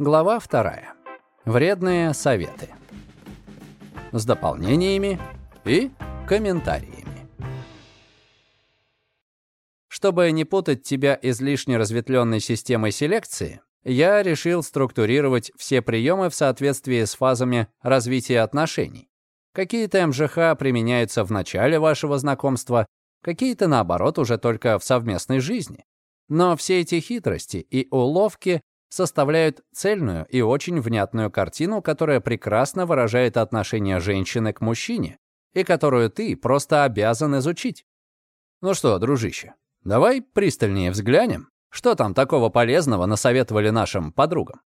Глава вторая. Вредные советы. С дополнениями и комментариями. Чтобы не путать тебя излишне разветвленной системой селекции, я решил структурировать все приемы в соответствии с фазами развития отношений. Какие-то МЖХ применяются в начале вашего знакомства, какие-то, наоборот, уже только в совместной жизни. Но все эти хитрости и уловки составляют цельную и очень внятную картину, которая прекрасно выражает отношение женщины к мужчине и которую ты просто обязан изучить. Ну что, дружище, давай пристальнее взглянем, что там такого полезного насоветовали нашим подругам.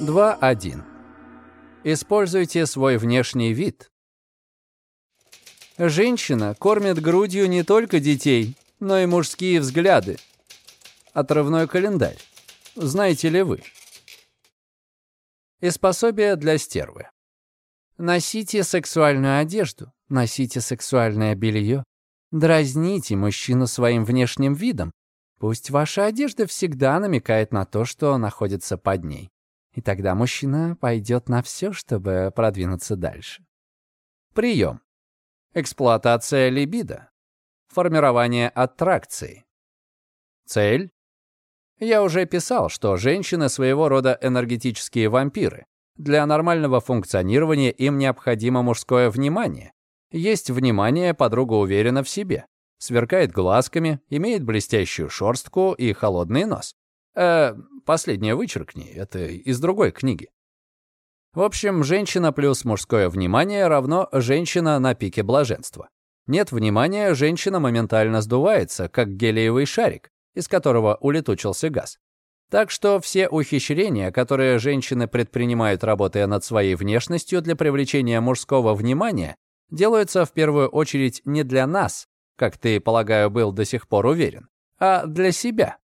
2.1. Используйте свой внешний вид. Женщина кормит грудью не только детей, но и мужские взгляды. Отрывной календарь. Знаете ли вы? И пособие для стервы. Носите сексуальную одежду, носите сексуальное белье, дразните мужчину своим внешним видом, Пусть ваша одежда всегда намекает на то, что находится под ней. И тогда мужчина пойдет на все, чтобы продвинуться дальше. Прием. Эксплуатация либидо. Формирование аттракции. Цель. Я уже писал, что женщины своего рода энергетические вампиры. Для нормального функционирования им необходимо мужское внимание. Есть внимание, подруга уверена в себе сверкает глазками, имеет блестящую шорстку и холодный нос. Э, последнее вычеркни, это из другой книги. В общем, женщина плюс мужское внимание равно женщина на пике блаженства. Нет внимания, женщина моментально сдувается, как гелиевый шарик, из которого улетучился газ. Так что все ухищрения, которые женщины предпринимают, работая над своей внешностью для привлечения мужского внимания, делаются в первую очередь не для нас, как ты, полагаю, был до сих пор уверен, а для себя.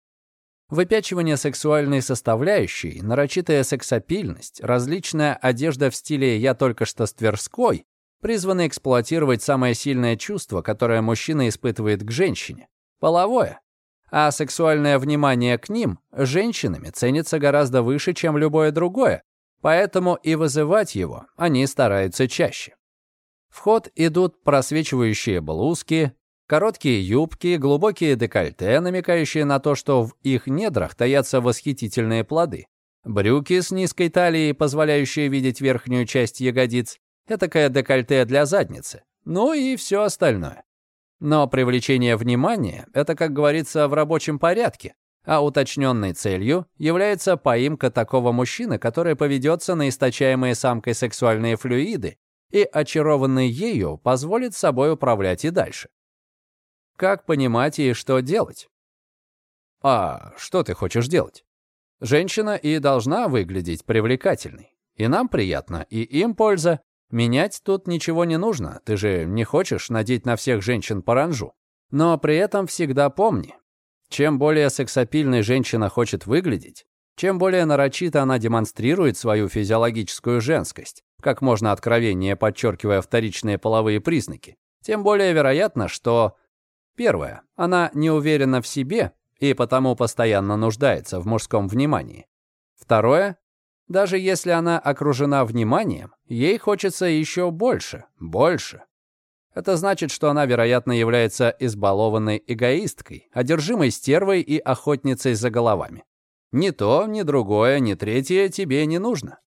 Выпячивание сексуальной составляющей, нарочитая сексапильность, различная одежда в стиле «я только что с Тверской» призваны эксплуатировать самое сильное чувство, которое мужчина испытывает к женщине – половое. А сексуальное внимание к ним женщинами ценится гораздо выше, чем любое другое, поэтому и вызывать его они стараются чаще. В ход идут просвечивающие блузки, Короткие юбки, глубокие декольте, намекающие на то, что в их недрах таятся восхитительные плоды. Брюки с низкой талией, позволяющие видеть верхнюю часть ягодиц. Этакое декольте для задницы. Ну и все остальное. Но привлечение внимания — это, как говорится, в рабочем порядке, а уточненной целью является поимка такого мужчины, который поведется на источаемые самкой сексуальные флюиды и, очарованный ею, позволит собой управлять и дальше. Как понимать и что делать? А что ты хочешь делать? Женщина и должна выглядеть привлекательной. И нам приятно, и им польза. Менять тут ничего не нужно. Ты же не хочешь надеть на всех женщин паранжу. Но при этом всегда помни, чем более сексапильной женщина хочет выглядеть, чем более нарочито она демонстрирует свою физиологическую женскость, как можно откровеннее подчеркивая вторичные половые признаки, тем более вероятно, что Первое. Она не уверена в себе и потому постоянно нуждается в мужском внимании. Второе. Даже если она окружена вниманием, ей хочется еще больше, больше. Это значит, что она, вероятно, является избалованной эгоисткой, одержимой стервой и охотницей за головами. Ни то, ни другое, ни третье тебе не нужно.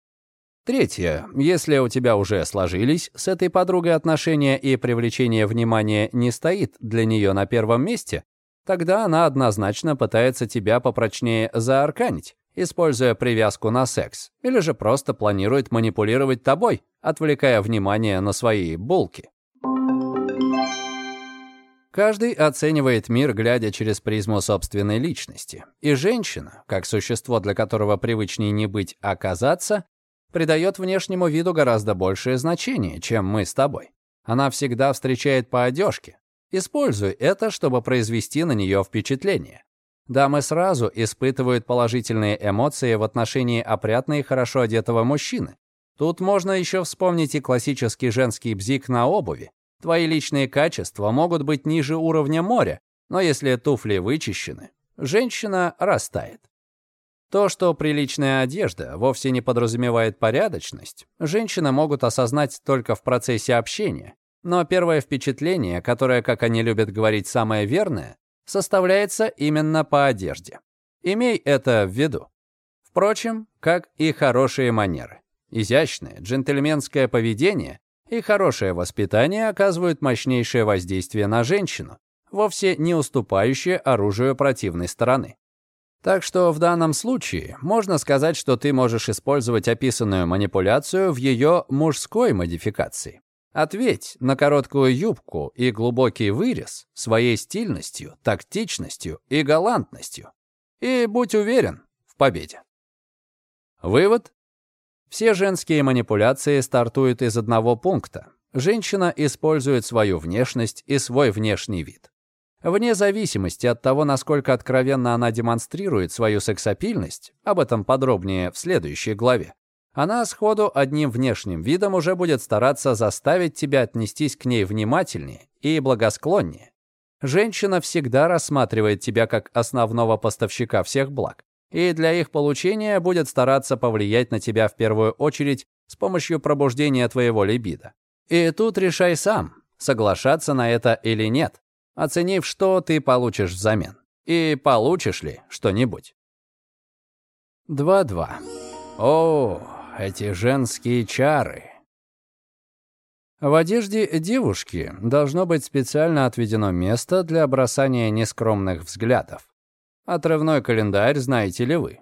Третье. Если у тебя уже сложились с этой подругой отношения и привлечение внимания не стоит для нее на первом месте, тогда она однозначно пытается тебя попрочнее заарканить, используя привязку на секс, или же просто планирует манипулировать тобой, отвлекая внимание на свои булки. Каждый оценивает мир, глядя через призму собственной личности. И женщина, как существо, для которого привычнее не быть, а оказаться, придает внешнему виду гораздо большее значение, чем мы с тобой. Она всегда встречает по одежке. Используй это, чтобы произвести на нее впечатление. Дамы сразу испытывают положительные эмоции в отношении опрятно и хорошо одетого мужчины. Тут можно еще вспомнить и классический женский бзик на обуви. Твои личные качества могут быть ниже уровня моря, но если туфли вычищены, женщина растает. То, что приличная одежда вовсе не подразумевает порядочность, женщины могут осознать только в процессе общения. Но первое впечатление, которое, как они любят говорить, самое верное, составляется именно по одежде. Имей это в виду. Впрочем, как и хорошие манеры. Изящное, джентльменское поведение и хорошее воспитание оказывают мощнейшее воздействие на женщину, вовсе не уступающее оружию противной стороны. Так что в данном случае можно сказать, что ты можешь использовать описанную манипуляцию в ее мужской модификации. Ответь на короткую юбку и глубокий вырез своей стильностью, тактичностью и галантностью. И будь уверен в победе. Вывод. Все женские манипуляции стартуют из одного пункта. Женщина использует свою внешность и свой внешний вид. Вне зависимости от того, насколько откровенно она демонстрирует свою сексапильность, об этом подробнее в следующей главе, она сходу одним внешним видом уже будет стараться заставить тебя отнестись к ней внимательнее и благосклоннее. Женщина всегда рассматривает тебя как основного поставщика всех благ, и для их получения будет стараться повлиять на тебя в первую очередь с помощью пробуждения твоего либидо. И тут решай сам, соглашаться на это или нет оценив, что ты получишь взамен. И получишь ли что-нибудь. 2.2. О, эти женские чары. В одежде девушки должно быть специально отведено место для бросания нескромных взглядов. Отрывной календарь знаете ли вы?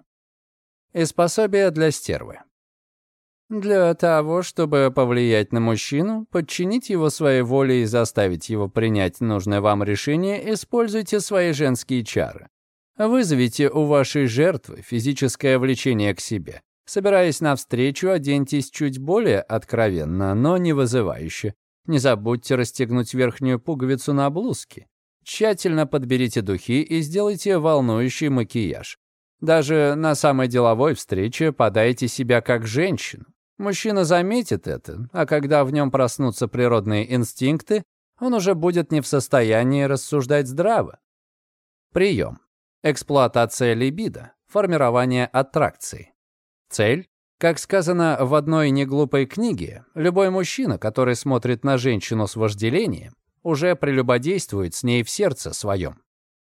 И способие для стервы. Для того, чтобы повлиять на мужчину, подчинить его своей воле и заставить его принять нужное вам решение, используйте свои женские чары. Вызовите у вашей жертвы физическое влечение к себе. Собираясь навстречу, оденьтесь чуть более откровенно, но не вызывающе. Не забудьте расстегнуть верхнюю пуговицу на блузке. Тщательно подберите духи и сделайте волнующий макияж. Даже на самой деловой встрече подайте себя как женщину. Мужчина заметит это, а когда в нем проснутся природные инстинкты, он уже будет не в состоянии рассуждать здраво. Прием. Эксплуатация либидо. Формирование аттракции. Цель. Как сказано в одной неглупой книге, любой мужчина, который смотрит на женщину с вожделением, уже прелюбодействует с ней в сердце своем.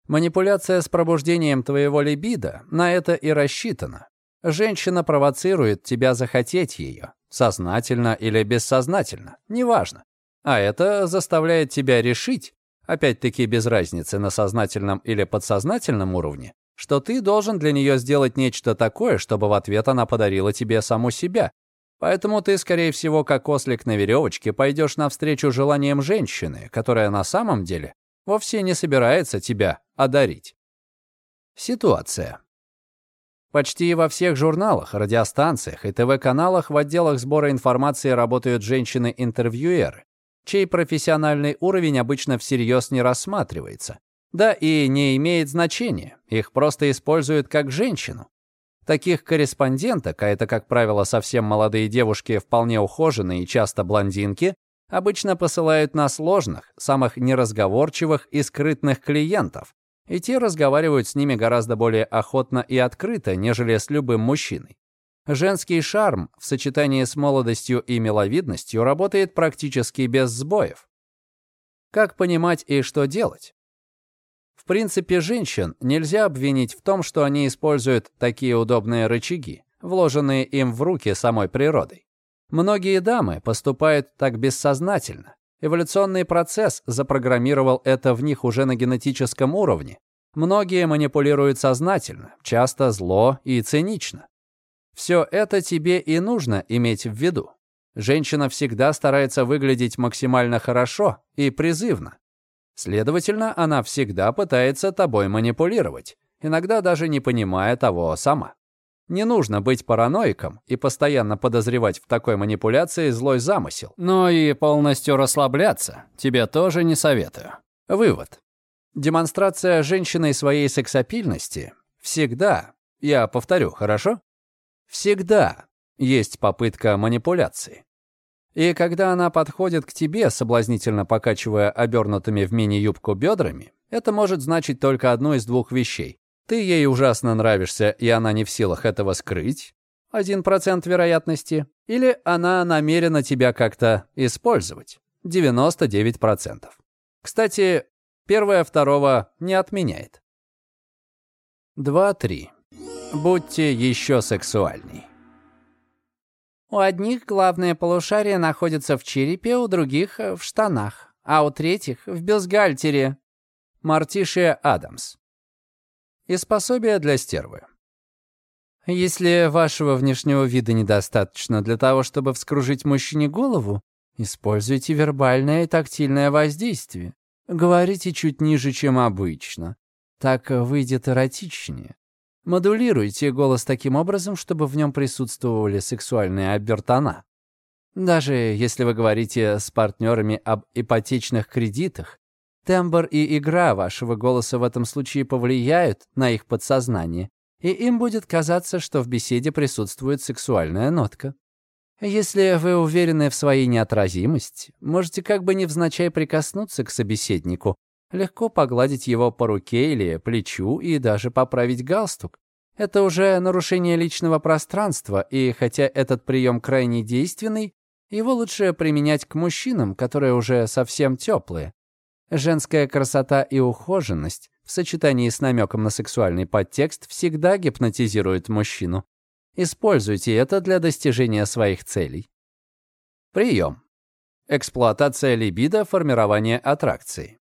Манипуляция с пробуждением твоего либидо на это и рассчитана. Женщина провоцирует тебя захотеть ее, сознательно или бессознательно, неважно. А это заставляет тебя решить, опять-таки без разницы на сознательном или подсознательном уровне, что ты должен для нее сделать нечто такое, чтобы в ответ она подарила тебе саму себя. Поэтому ты, скорее всего, как ослик на веревочке, пойдешь навстречу желаниям женщины, которая на самом деле вовсе не собирается тебя одарить. Ситуация. Почти во всех журналах, радиостанциях и ТВ-каналах в отделах сбора информации работают женщины-интервьюеры, чей профессиональный уровень обычно всерьез не рассматривается. Да и не имеет значения, их просто используют как женщину. Таких корреспонденток, а это, как правило, совсем молодые девушки, вполне ухоженные и часто блондинки, обычно посылают на сложных, самых неразговорчивых и скрытных клиентов, и те разговаривают с ними гораздо более охотно и открыто, нежели с любым мужчиной. Женский шарм в сочетании с молодостью и миловидностью работает практически без сбоев. Как понимать и что делать? В принципе, женщин нельзя обвинить в том, что они используют такие удобные рычаги, вложенные им в руки самой природой. Многие дамы поступают так бессознательно, Эволюционный процесс запрограммировал это в них уже на генетическом уровне. Многие манипулируют сознательно, часто зло и цинично. Все это тебе и нужно иметь в виду. Женщина всегда старается выглядеть максимально хорошо и призывно. Следовательно, она всегда пытается тобой манипулировать, иногда даже не понимая того сама. Не нужно быть параноиком и постоянно подозревать в такой манипуляции злой замысел. Но и полностью расслабляться тебе тоже не советую. Вывод. Демонстрация женщиной своей сексапильности всегда, я повторю, хорошо? Всегда есть попытка манипуляции. И когда она подходит к тебе, соблазнительно покачивая обернутыми в мини-юбку бедрами, это может значить только одну из двух вещей. Ты ей ужасно нравишься, и она не в силах этого скрыть. 1% вероятности. Или она намерена тебя как-то использовать. 99%. Кстати, первое второго не отменяет. 2-3. Будьте еще сексуальней. У одних главное полушарие находится в черепе, у других — в штанах, а у третьих — в бюстгальтере. Мартишия Адамс. Из пособия для стервы. Если вашего внешнего вида недостаточно для того, чтобы вскружить мужчине голову, используйте вербальное и тактильное воздействие. Говорите чуть ниже, чем обычно. Так выйдет эротичнее. Модулируйте голос таким образом, чтобы в нем присутствовали сексуальные обертона. Даже если вы говорите с партнерами об ипотечных кредитах, тембр и игра вашего голоса в этом случае повлияют на их подсознание, и им будет казаться, что в беседе присутствует сексуальная нотка. Если вы уверены в своей неотразимости, можете как бы невзначай прикоснуться к собеседнику, Легко погладить его по руке или плечу и даже поправить галстук. Это уже нарушение личного пространства, и хотя этот прием крайне действенный, его лучше применять к мужчинам, которые уже совсем теплые. Женская красота и ухоженность в сочетании с намеком на сексуальный подтекст всегда гипнотизируют мужчину. Используйте это для достижения своих целей. Прием. Эксплуатация либидо, формирование аттракции.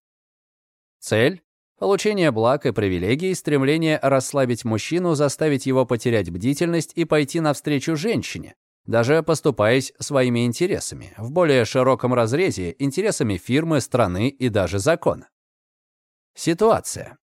Цель — получение благ и привилегий, стремление расслабить мужчину, заставить его потерять бдительность и пойти навстречу женщине, даже поступаясь своими интересами, в более широком разрезе интересами фирмы, страны и даже закона. Ситуация.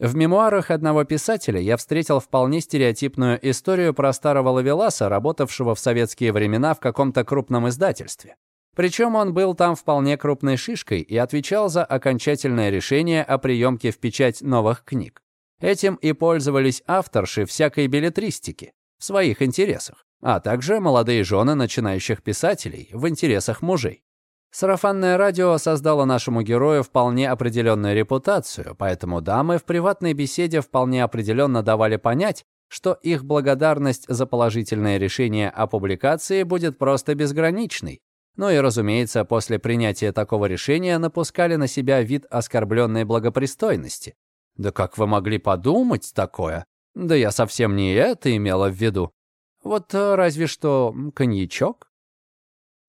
В мемуарах одного писателя я встретил вполне стереотипную историю про старого ловеласа, работавшего в советские времена в каком-то крупном издательстве. Причем он был там вполне крупной шишкой и отвечал за окончательное решение о приемке в печать новых книг. Этим и пользовались авторши всякой билетристики в своих интересах, а также молодые жены начинающих писателей в интересах мужей. Сарафанное радио создало нашему герою вполне определенную репутацию, поэтому дамы в приватной беседе вполне определенно давали понять, что их благодарность за положительное решение о публикации будет просто безграничной, ну и, разумеется, после принятия такого решения напускали на себя вид оскорбленной благопристойности. Да как вы могли подумать такое? Да я совсем не это имела в виду. Вот э, разве что коньячок.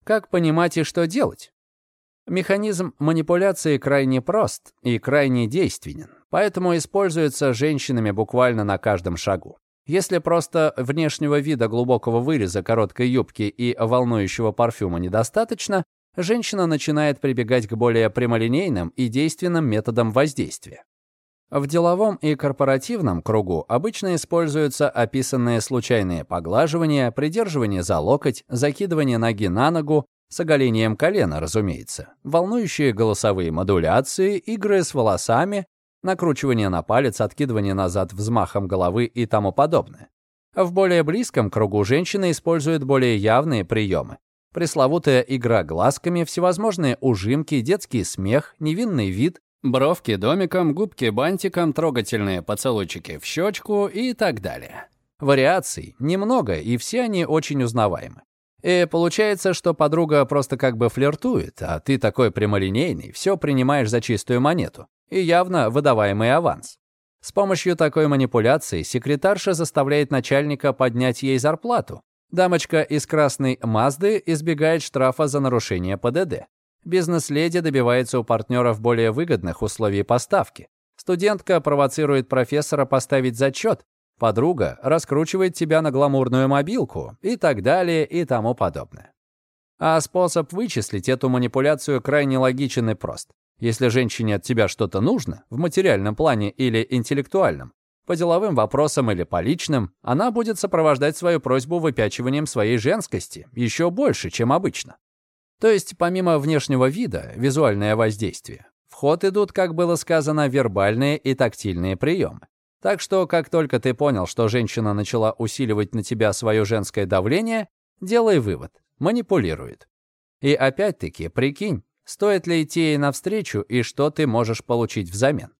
Как понимать и что делать? Механизм манипуляции крайне прост и крайне действенен, поэтому используется женщинами буквально на каждом шагу. Если просто внешнего вида глубокого выреза короткой юбки и волнующего парфюма недостаточно, женщина начинает прибегать к более прямолинейным и действенным методам воздействия. В деловом и корпоративном кругу обычно используются описанные случайные поглаживания, придерживание за локоть, закидывание ноги на ногу, с оголением колена, разумеется, волнующие голосовые модуляции, игры с волосами, накручивание на палец, откидывание назад взмахом головы и тому подобное. В более близком кругу женщины используют более явные приемы. Пресловутая игра глазками, всевозможные ужимки, детский смех, невинный вид, бровки домиком, губки бантиком, трогательные поцелуйчики в щечку и так далее. Вариаций немного, и все они очень узнаваемы. И получается, что подруга просто как бы флиртует, а ты такой прямолинейный, все принимаешь за чистую монету и явно выдаваемый аванс. С помощью такой манипуляции секретарша заставляет начальника поднять ей зарплату. Дамочка из красной Мазды избегает штрафа за нарушение ПДД. Бизнес-леди добивается у партнеров более выгодных условий поставки. Студентка провоцирует профессора поставить зачет. Подруга раскручивает тебя на гламурную мобилку и так далее и тому подобное. А способ вычислить эту манипуляцию крайне логичен и прост. Если женщине от тебя что-то нужно, в материальном плане или интеллектуальном, по деловым вопросам или по личным, она будет сопровождать свою просьбу выпячиванием своей женскости еще больше, чем обычно. То есть, помимо внешнего вида, визуальное воздействие, в ход идут, как было сказано, вербальные и тактильные приемы. Так что, как только ты понял, что женщина начала усиливать на тебя свое женское давление, делай вывод – манипулирует. И опять-таки, прикинь, Стоит ли идти ей навстречу и что ты можешь получить взамен?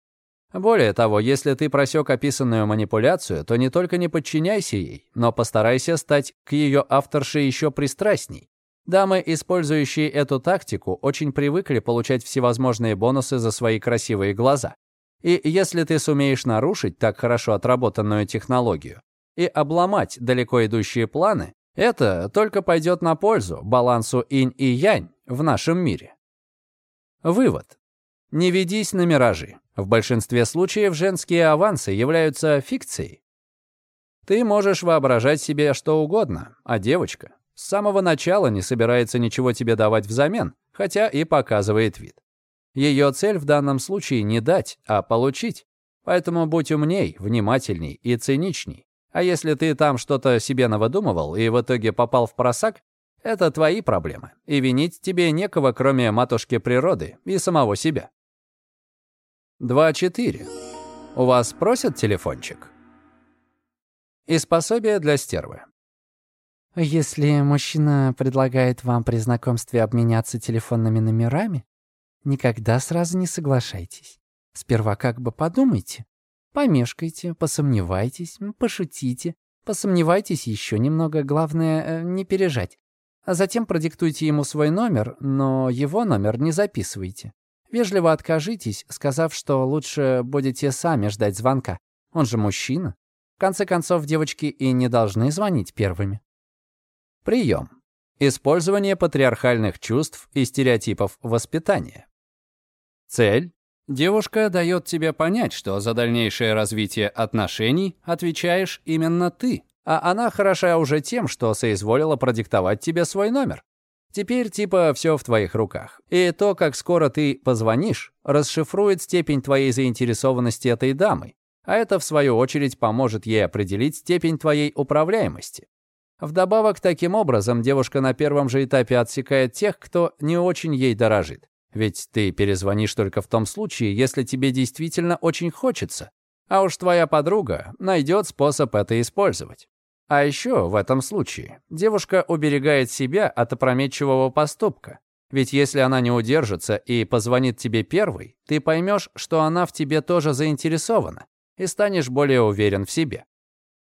Более того, если ты просек описанную манипуляцию, то не только не подчиняйся ей, но постарайся стать к ее авторше еще пристрастней. Дамы, использующие эту тактику, очень привыкли получать всевозможные бонусы за свои красивые глаза. И если ты сумеешь нарушить так хорошо отработанную технологию и обломать далеко идущие планы, это только пойдет на пользу балансу инь и янь в нашем мире. Вывод. Не ведись на миражи. В большинстве случаев женские авансы являются фикцией. Ты можешь воображать себе что угодно, а девочка с самого начала не собирается ничего тебе давать взамен, хотя и показывает вид. Ее цель в данном случае не дать, а получить. Поэтому будь умней, внимательней и циничней. А если ты там что-то себе навыдумывал и в итоге попал в просак, это твои проблемы, и винить тебе некого, кроме матушки природы и самого себя. 2.4. У вас просят телефончик? Из пособия для стервы. Если мужчина предлагает вам при знакомстве обменяться телефонными номерами, никогда сразу не соглашайтесь. Сперва как бы подумайте, помешкайте, посомневайтесь, пошутите, посомневайтесь еще немного, главное э, не пережать. А затем продиктуйте ему свой номер, но его номер не записывайте. Вежливо откажитесь, сказав, что лучше будете сами ждать звонка. Он же мужчина. В конце концов, девочки и не должны звонить первыми. Прием. Использование патриархальных чувств и стереотипов воспитания. Цель. Девушка дает тебе понять, что за дальнейшее развитие отношений отвечаешь именно ты, а она хороша уже тем, что соизволила продиктовать тебе свой номер. Теперь типа все в твоих руках. И то, как скоро ты позвонишь, расшифрует степень твоей заинтересованности этой дамой. А это, в свою очередь, поможет ей определить степень твоей управляемости. Вдобавок, таким образом, девушка на первом же этапе отсекает тех, кто не очень ей дорожит. Ведь ты перезвонишь только в том случае, если тебе действительно очень хочется. А уж твоя подруга найдет способ это использовать. А еще в этом случае девушка уберегает себя от опрометчивого поступка. Ведь если она не удержится и позвонит тебе первой, ты поймешь, что она в тебе тоже заинтересована, и станешь более уверен в себе.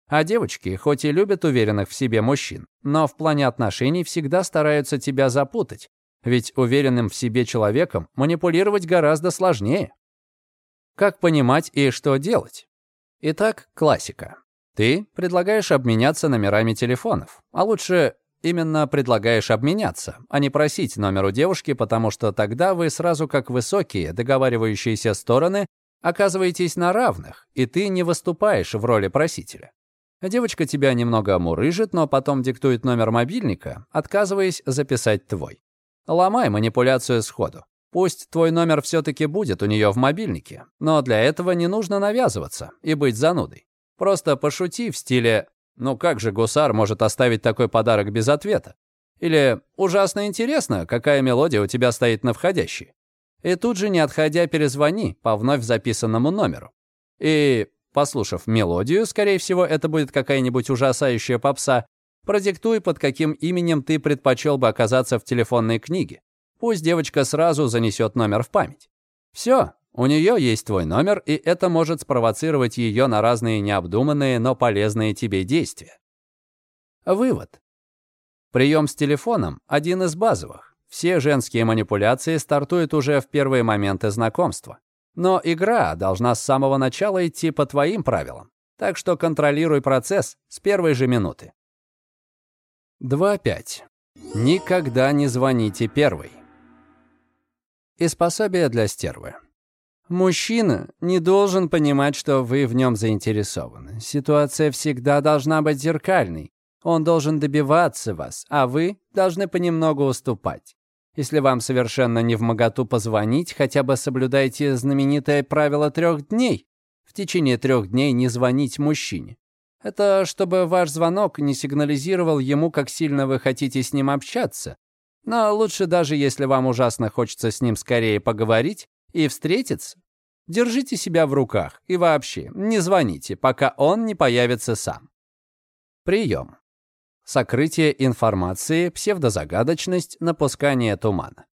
А девочки, хоть и любят уверенных в себе мужчин, но в плане отношений всегда стараются тебя запутать, ведь уверенным в себе человеком манипулировать гораздо сложнее. Как понимать и что делать? Итак, классика. Ты предлагаешь обменяться номерами телефонов. А лучше именно предлагаешь обменяться, а не просить номер у девушки, потому что тогда вы сразу как высокие, договаривающиеся стороны оказываетесь на равных, и ты не выступаешь в роли просителя. Девочка тебя немного мурыжит, но потом диктует номер мобильника, отказываясь записать твой. Ломай манипуляцию сходу. Пусть твой номер все-таки будет у нее в мобильнике, но для этого не нужно навязываться и быть занудой. Просто пошути в стиле «Ну как же гусар может оставить такой подарок без ответа?» Или «Ужасно интересно, какая мелодия у тебя стоит на входящей». И тут же, не отходя, перезвони по вновь записанному номеру. И, послушав мелодию, скорее всего, это будет какая-нибудь ужасающая попса, продиктуй, под каким именем ты предпочел бы оказаться в телефонной книге. Пусть девочка сразу занесет номер в память. Все, у нее есть твой номер, и это может спровоцировать ее на разные необдуманные, но полезные тебе действия. Вывод. Прием с телефоном – один из базовых. Все женские манипуляции стартуют уже в первые моменты знакомства. Но игра должна с самого начала идти по твоим правилам. Так что контролируй процесс с первой же минуты. 2.5. Никогда не звоните первой. Из пособия для стервы. Мужчина не должен понимать, что вы в нем заинтересованы. Ситуация всегда должна быть зеркальной. Он должен добиваться вас, а вы должны понемногу уступать. Если вам совершенно не в моготу позвонить, хотя бы соблюдайте знаменитое правило трех дней. В течение трех дней не звонить мужчине. Это чтобы ваш звонок не сигнализировал ему, как сильно вы хотите с ним общаться. Но лучше даже если вам ужасно хочется с ним скорее поговорить, и встретиться, держите себя в руках и вообще не звоните, пока он не появится сам. Прием. Сокрытие информации, псевдозагадочность, напускание тумана.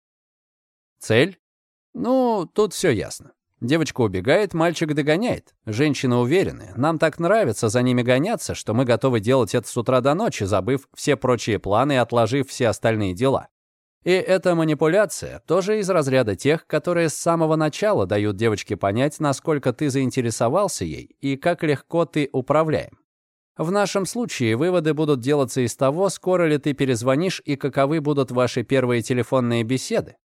Цель? Ну, тут все ясно. Девочка убегает, мальчик догоняет. Женщины уверены. Нам так нравится за ними гоняться, что мы готовы делать это с утра до ночи, забыв все прочие планы и отложив все остальные дела. И эта манипуляция тоже из разряда тех, которые с самого начала дают девочке понять, насколько ты заинтересовался ей и как легко ты управляем. В нашем случае выводы будут делаться из того, скоро ли ты перезвонишь и каковы будут ваши первые телефонные беседы.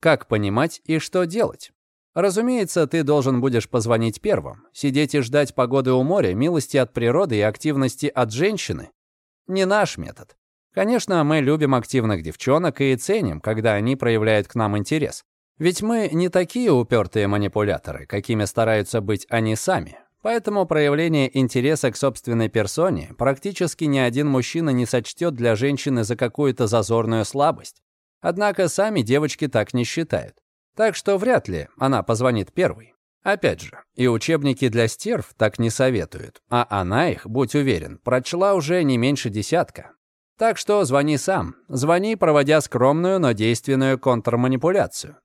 Как понимать и что делать? Разумеется, ты должен будешь позвонить первым. Сидеть и ждать погоды у моря, милости от природы и активности от женщины – не наш метод. Конечно, мы любим активных девчонок и ценим, когда они проявляют к нам интерес. Ведь мы не такие упертые манипуляторы, какими стараются быть они сами. Поэтому проявление интереса к собственной персоне практически ни один мужчина не сочтет для женщины за какую-то зазорную слабость. Однако сами девочки так не считают. Так что вряд ли она позвонит первой. Опять же, и учебники для стерв так не советуют, а она их, будь уверен, прочла уже не меньше десятка. Так что звони сам, звони, проводя скромную, но действенную контрманипуляцию.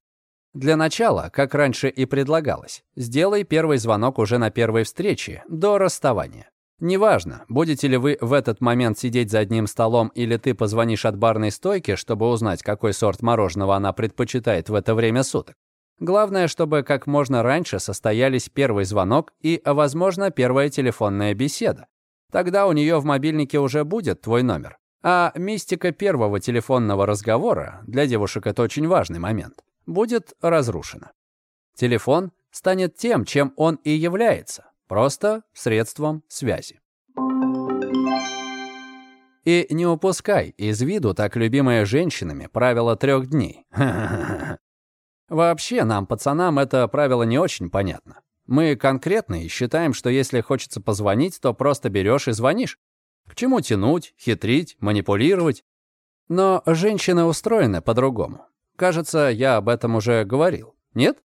Для начала, как раньше и предлагалось, сделай первый звонок уже на первой встрече, до расставания. Неважно, будете ли вы в этот момент сидеть за одним столом или ты позвонишь от барной стойки, чтобы узнать, какой сорт мороженого она предпочитает в это время суток. Главное, чтобы как можно раньше состоялись первый звонок и, возможно, первая телефонная беседа. Тогда у нее в мобильнике уже будет твой номер. А мистика первого телефонного разговора, для девушек это очень важный момент, будет разрушена. Телефон станет тем, чем он и является Просто средством связи. И не упускай из виду так любимое женщинами правило трех дней. Вообще, нам, пацанам, это правило не очень понятно. Мы конкретные считаем, что если хочется позвонить, то просто берешь и звонишь. К чему тянуть, хитрить, манипулировать? Но женщины устроены по-другому. Кажется, я об этом уже говорил. Нет?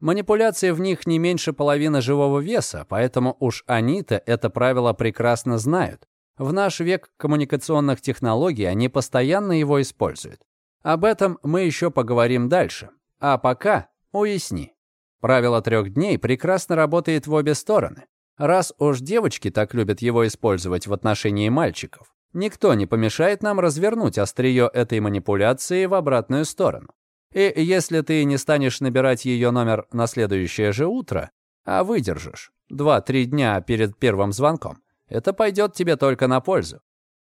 Манипуляции в них не меньше половины живого веса, поэтому уж они-то это правило прекрасно знают. В наш век коммуникационных технологий они постоянно его используют. Об этом мы еще поговорим дальше. А пока уясни. Правило трех дней прекрасно работает в обе стороны. Раз уж девочки так любят его использовать в отношении мальчиков, никто не помешает нам развернуть острие этой манипуляции в обратную сторону. И если ты не станешь набирать ее номер на следующее же утро, а выдержишь 2-3 дня перед первым звонком, это пойдет тебе только на пользу.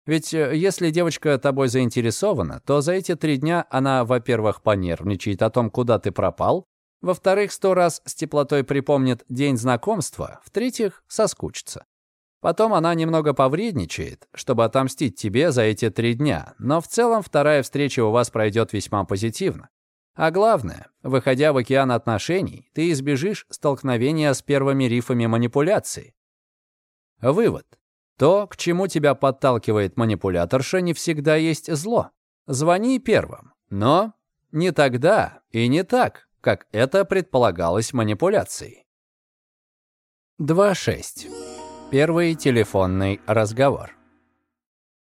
Ведь э, если девочка тобой заинтересована, то за эти три дня она, во-первых, понервничает о том, куда ты пропал, во-вторых, сто раз с теплотой припомнит день знакомства, в-третьих, соскучится. Потом она немного повредничает, чтобы отомстить тебе за эти три дня, но в целом вторая встреча у вас пройдет весьма позитивно. А главное, выходя в океан отношений, ты избежишь столкновения с первыми рифами манипуляции. Вывод. То, к чему тебя подталкивает манипуляторша, не всегда есть зло. Звони первым, но не тогда и не так, как это предполагалось манипуляцией. 2.6. Первый телефонный разговор.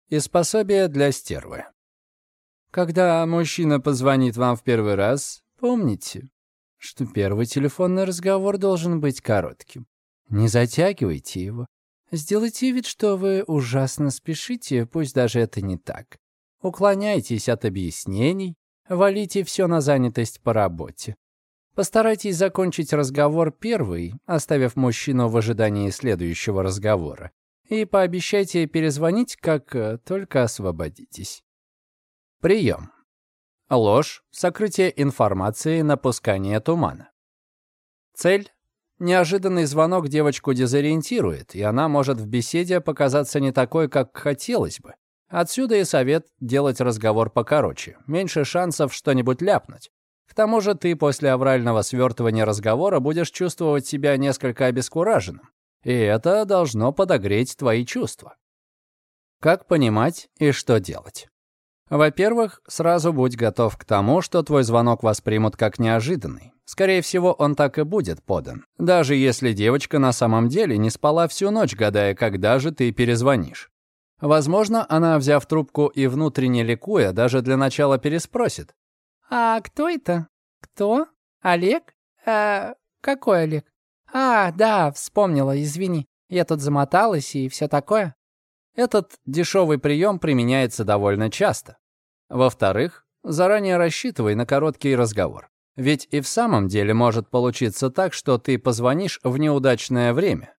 Из пособия для стервы. Когда мужчина позвонит вам в первый раз, помните, что первый телефонный разговор должен быть коротким. Не затягивайте его. Сделайте вид, что вы ужасно спешите, пусть даже это не так. Уклоняйтесь от объяснений, валите все на занятость по работе. Постарайтесь закончить разговор первый, оставив мужчину в ожидании следующего разговора. И пообещайте перезвонить, как э, только освободитесь. Прием. Ложь, сокрытие информации, напускание тумана. Цель. Неожиданный звонок девочку дезориентирует, и она может в беседе показаться не такой, как хотелось бы. Отсюда и совет делать разговор покороче, меньше шансов что-нибудь ляпнуть. К тому же ты после аврального свертывания разговора будешь чувствовать себя несколько обескураженным, и это должно подогреть твои чувства. Как понимать и что делать? Во-первых, сразу будь готов к тому, что твой звонок воспримут как неожиданный. Скорее всего, он так и будет подан. Даже если девочка на самом деле не спала всю ночь, гадая, когда же ты перезвонишь. Возможно, она, взяв трубку и внутренне ликуя, даже для начала переспросит. «А кто это? Кто? Олег? А «Какой Олег?» «А, да, вспомнила, извини. Я тут замоталась и все такое». Этот дешевый прием применяется довольно часто. Во-вторых, заранее рассчитывай на короткий разговор. Ведь и в самом деле может получиться так, что ты позвонишь в неудачное время.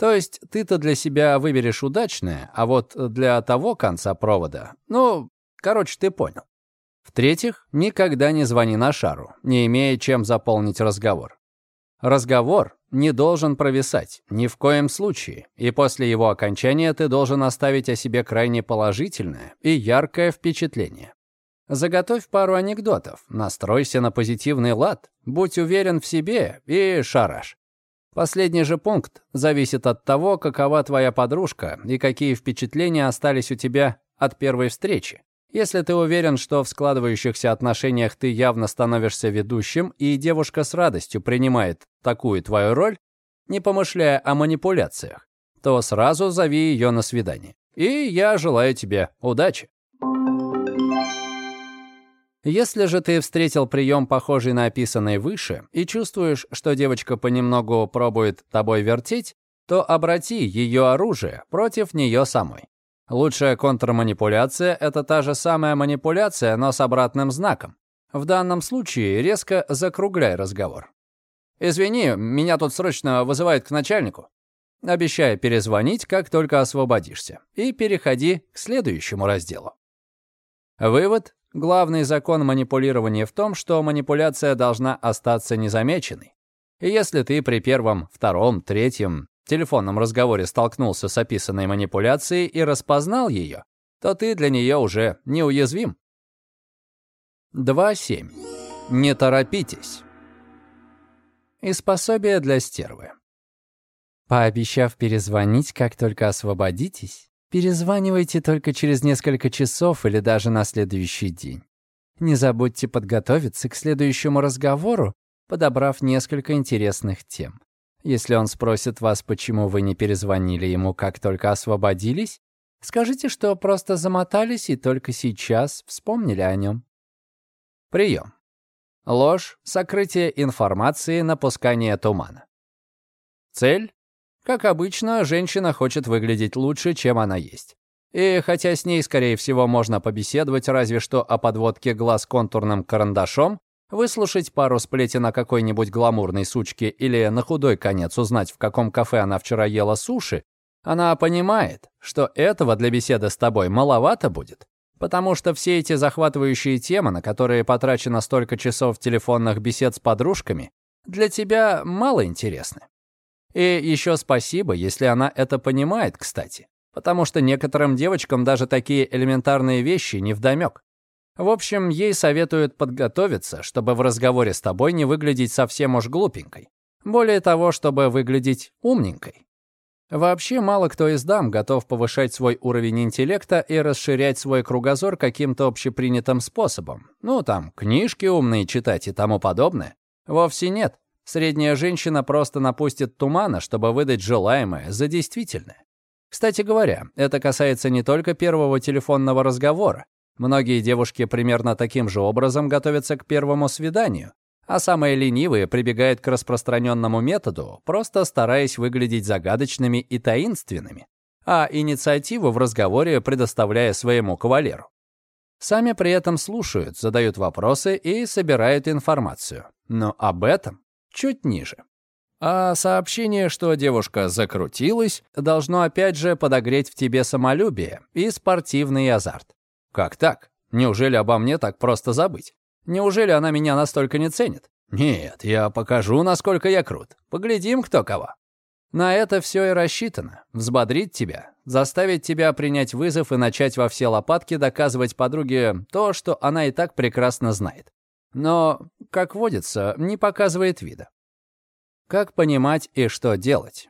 То есть ты-то для себя выберешь удачное, а вот для того конца провода, ну, короче, ты понял. В-третьих, никогда не звони на шару, не имея чем заполнить разговор. Разговор не должен провисать, ни в коем случае, и после его окончания ты должен оставить о себе крайне положительное и яркое впечатление. Заготовь пару анекдотов, настройся на позитивный лад, будь уверен в себе и шараш. Последний же пункт зависит от того, какова твоя подружка и какие впечатления остались у тебя от первой встречи. Если ты уверен, что в складывающихся отношениях ты явно становишься ведущим, и девушка с радостью принимает такую твою роль, не помышляя о манипуляциях, то сразу зови ее на свидание. И я желаю тебе удачи. Если же ты встретил прием, похожий на описанный выше, и чувствуешь, что девочка понемногу пробует тобой вертеть, то обрати ее оружие против нее самой. Лучшая контрманипуляция — это та же самая манипуляция, но с обратным знаком. В данном случае резко закругляй разговор. «Извини, меня тут срочно вызывают к начальнику». Обещай перезвонить, как только освободишься. И переходи к следующему разделу. Вывод. Главный закон манипулирования в том, что манипуляция должна остаться незамеченной. И если ты при первом, втором, третьем телефонном разговоре столкнулся с описанной манипуляцией и распознал ее, то ты для нее уже неуязвим. 2.7. Не торопитесь. Из пособия для стервы. Пообещав перезвонить, как только освободитесь, перезванивайте только через несколько часов или даже на следующий день. Не забудьте подготовиться к следующему разговору, подобрав несколько интересных тем. Если он спросит вас, почему вы не перезвонили ему, как только освободились, скажите, что просто замотались и только сейчас вспомнили о нем. Прием. Ложь, сокрытие информации, напускание тумана. Цель? Как обычно, женщина хочет выглядеть лучше, чем она есть. И хотя с ней, скорее всего, можно побеседовать разве что о подводке глаз контурным карандашом, выслушать пару сплетен о какой-нибудь гламурной сучке или на худой конец узнать, в каком кафе она вчера ела суши, она понимает, что этого для беседы с тобой маловато будет, потому что все эти захватывающие темы, на которые потрачено столько часов телефонных бесед с подружками, для тебя мало интересны. И еще спасибо, если она это понимает, кстати, потому что некоторым девочкам даже такие элементарные вещи не вдомек. В общем, ей советуют подготовиться, чтобы в разговоре с тобой не выглядеть совсем уж глупенькой. Более того, чтобы выглядеть умненькой. Вообще, мало кто из дам готов повышать свой уровень интеллекта и расширять свой кругозор каким-то общепринятым способом. Ну, там, книжки умные читать и тому подобное. Вовсе нет. Средняя женщина просто напустит тумана, чтобы выдать желаемое за действительное. Кстати говоря, это касается не только первого телефонного разговора, Многие девушки примерно таким же образом готовятся к первому свиданию, а самые ленивые прибегают к распространенному методу, просто стараясь выглядеть загадочными и таинственными, а инициативу в разговоре предоставляя своему кавалеру. Сами при этом слушают, задают вопросы и собирают информацию. Но об этом чуть ниже. А сообщение, что девушка закрутилась, должно опять же подогреть в тебе самолюбие и спортивный азарт. Как так? Неужели обо мне так просто забыть? Неужели она меня настолько не ценит? Нет, я покажу, насколько я крут. Поглядим, кто кого. На это все и рассчитано. Взбодрить тебя, заставить тебя принять вызов и начать во все лопатки доказывать подруге то, что она и так прекрасно знает. Но, как водится, не показывает вида. Как понимать и что делать?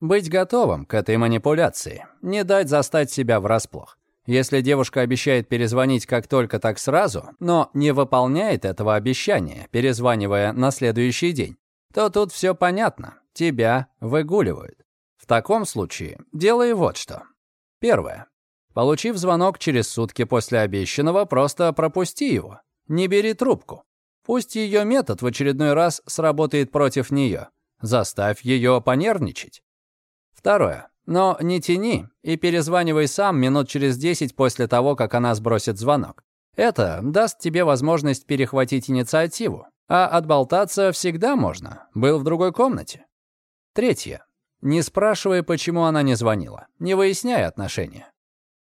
Быть готовым к этой манипуляции, не дать застать себя врасплох. Если девушка обещает перезвонить как только так сразу, но не выполняет этого обещания, перезванивая на следующий день, то тут все понятно. Тебя выгуливают. В таком случае делай вот что. Первое. Получив звонок через сутки после обещанного, просто пропусти его. Не бери трубку. Пусть ее метод в очередной раз сработает против нее. Заставь ее понервничать. Второе. Но не тяни и перезванивай сам минут через 10 после того, как она сбросит звонок. Это даст тебе возможность перехватить инициативу. А отболтаться всегда можно. Был в другой комнате. Третье. Не спрашивай, почему она не звонила. Не выясняй отношения.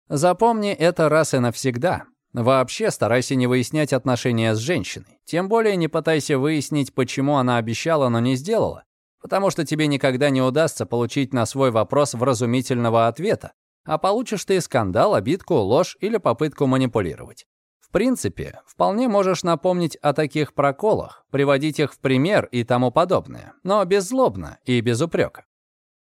Запомни это раз и навсегда. Вообще старайся не выяснять отношения с женщиной. Тем более не пытайся выяснить, почему она обещала, но не сделала. Потому что тебе никогда не удастся получить на свой вопрос вразумительного ответа. А получишь ты скандал, обидку, ложь или попытку манипулировать. В принципе, вполне можешь напомнить о таких проколах, приводить их в пример и тому подобное, но беззлобно и без упрека.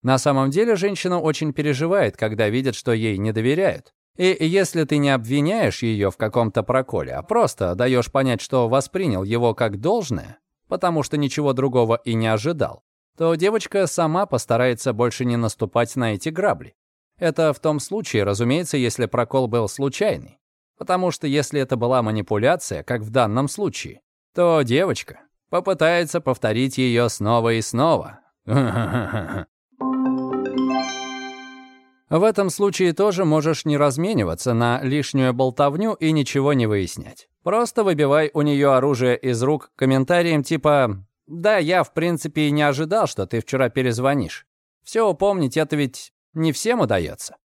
На самом деле женщина очень переживает, когда видит, что ей не доверяют. И если ты не обвиняешь ее в каком-то проколе, а просто даешь понять, что воспринял его как должное, потому что ничего другого и не ожидал, то девочка сама постарается больше не наступать на эти грабли. Это в том случае, разумеется, если прокол был случайный. Потому что если это была манипуляция, как в данном случае, то девочка попытается повторить ее снова и снова. В этом случае тоже можешь не размениваться на лишнюю болтовню и ничего не выяснять. Просто выбивай у нее оружие из рук комментарием типа «Да, я, в принципе, и не ожидал, что ты вчера перезвонишь. Все упомнить это ведь не всем удается».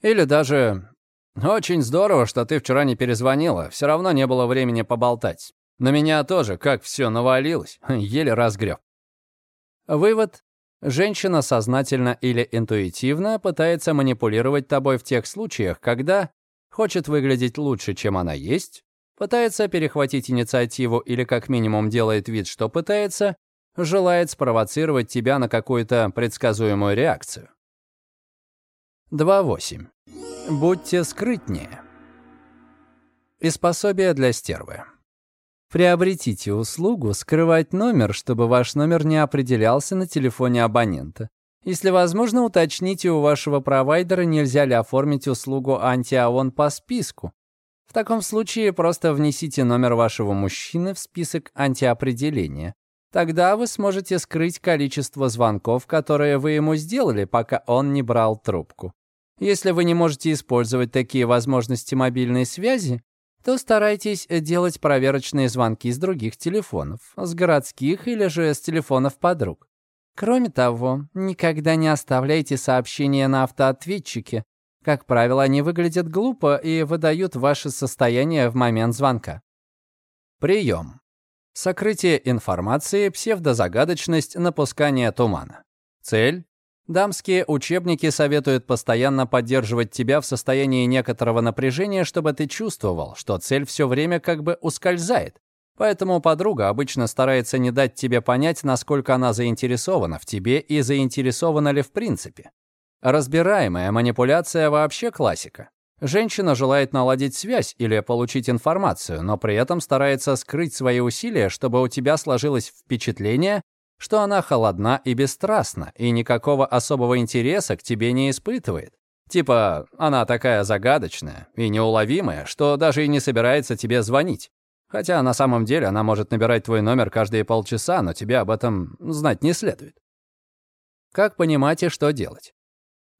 Или даже «Очень здорово, что ты вчера не перезвонила. Все равно не было времени поболтать. На меня тоже как все навалилось. Еле разгреб». Вывод. Женщина сознательно или интуитивно пытается манипулировать тобой в тех случаях, когда хочет выглядеть лучше, чем она есть, пытается перехватить инициативу или как минимум делает вид, что пытается, желает спровоцировать тебя на какую-то предсказуемую реакцию. 2.8. Будьте скрытнее. Из пособия для стервы. Приобретите услугу скрывать номер, чтобы ваш номер не определялся на телефоне абонента. Если возможно, уточните у вашего провайдера, нельзя ли оформить услугу антиаон по списку. В таком случае просто внесите номер вашего мужчины в список антиопределения. Тогда вы сможете скрыть количество звонков, которые вы ему сделали, пока он не брал трубку. Если вы не можете использовать такие возможности мобильной связи, то старайтесь делать проверочные звонки с других телефонов, с городских или же с телефонов подруг. Кроме того, никогда не оставляйте сообщения на автоответчике. Как правило, они выглядят глупо и выдают ваше состояние в момент звонка. Прием. Сокрытие информации, псевдозагадочность, напускание тумана. Цель Дамские учебники советуют постоянно поддерживать тебя в состоянии некоторого напряжения, чтобы ты чувствовал, что цель все время как бы ускользает. Поэтому подруга обычно старается не дать тебе понять, насколько она заинтересована в тебе и заинтересована ли в принципе. Разбираемая манипуляция вообще классика. Женщина желает наладить связь или получить информацию, но при этом старается скрыть свои усилия, чтобы у тебя сложилось впечатление, что она холодна и бесстрастна, и никакого особого интереса к тебе не испытывает. Типа, она такая загадочная и неуловимая, что даже и не собирается тебе звонить. Хотя на самом деле она может набирать твой номер каждые полчаса, но тебе об этом знать не следует. Как понимать и что делать?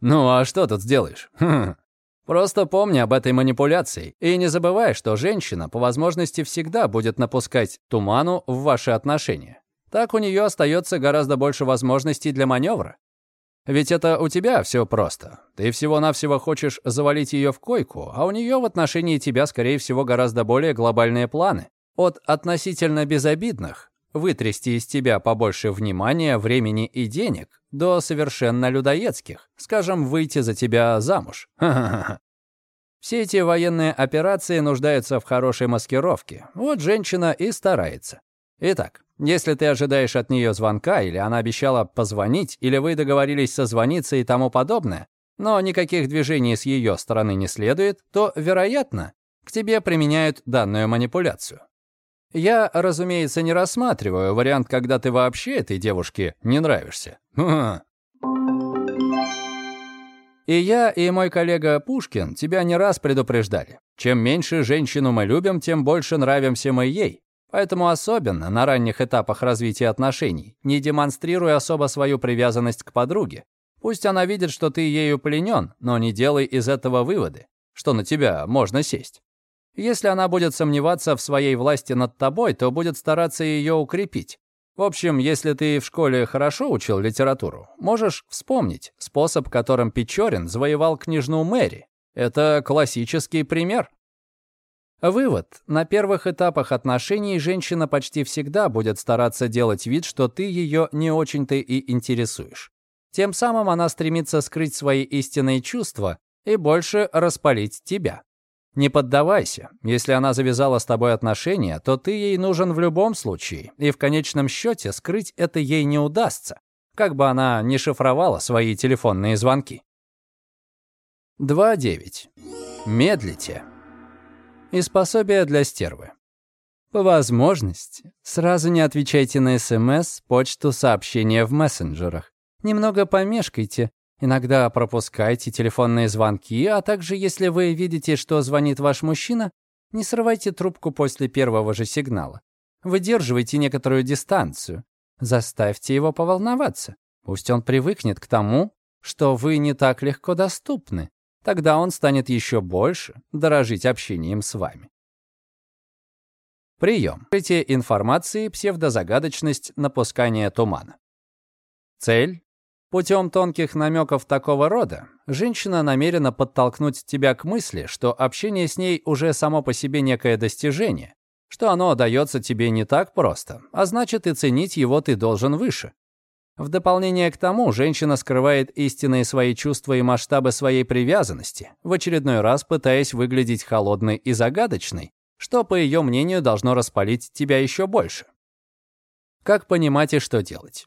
Ну а что тут сделаешь? Хм. Просто помни об этой манипуляции и не забывай, что женщина по возможности всегда будет напускать туману в ваши отношения. Так у нее остается гораздо больше возможностей для маневра. Ведь это у тебя все просто. Ты всего-навсего хочешь завалить ее в койку, а у нее в отношении тебя, скорее всего, гораздо более глобальные планы. От относительно безобидных — вытрясти из тебя побольше внимания, времени и денег, до совершенно людоедских, скажем, выйти за тебя замуж. Все эти военные операции нуждаются в хорошей маскировке. Вот женщина и старается. Итак, если ты ожидаешь от нее звонка, или она обещала позвонить, или вы договорились созвониться и тому подобное, но никаких движений с ее стороны не следует, то, вероятно, к тебе применяют данную манипуляцию. Я, разумеется, не рассматриваю вариант, когда ты вообще этой девушке не нравишься. И я, и мой коллега Пушкин тебя не раз предупреждали. Чем меньше женщину мы любим, тем больше нравимся мы ей. Поэтому особенно на ранних этапах развития отношений не демонстрируй особо свою привязанность к подруге. Пусть она видит, что ты ею пленен, но не делай из этого выводы, что на тебя можно сесть. Если она будет сомневаться в своей власти над тобой, то будет стараться ее укрепить. В общем, если ты в школе хорошо учил литературу, можешь вспомнить способ, которым Печорин завоевал княжну Мэри. Это классический пример. Вывод. На первых этапах отношений женщина почти всегда будет стараться делать вид, что ты ее не очень-то и интересуешь. Тем самым она стремится скрыть свои истинные чувства и больше распалить тебя. Не поддавайся. Если она завязала с тобой отношения, то ты ей нужен в любом случае, и в конечном счете скрыть это ей не удастся, как бы она ни шифровала свои телефонные звонки. 2.9. Медлите. Из пособия для стервы. По возможности, сразу не отвечайте на СМС, почту, сообщения в мессенджерах. Немного помешкайте, иногда пропускайте телефонные звонки, а также, если вы видите, что звонит ваш мужчина, не срывайте трубку после первого же сигнала. Выдерживайте некоторую дистанцию. Заставьте его поволноваться. Пусть он привыкнет к тому, что вы не так легко доступны. Тогда он станет еще больше дорожить общением с вами. Прием. Открытие информации, псевдозагадочность, напускание тумана. Цель. Путем тонких намеков такого рода женщина намерена подтолкнуть тебя к мысли, что общение с ней уже само по себе некое достижение, что оно дается тебе не так просто, а значит и ценить его ты должен выше. В дополнение к тому, женщина скрывает истинные свои чувства и масштабы своей привязанности, в очередной раз пытаясь выглядеть холодной и загадочной, что, по ее мнению, должно распалить тебя еще больше. Как понимать и что делать?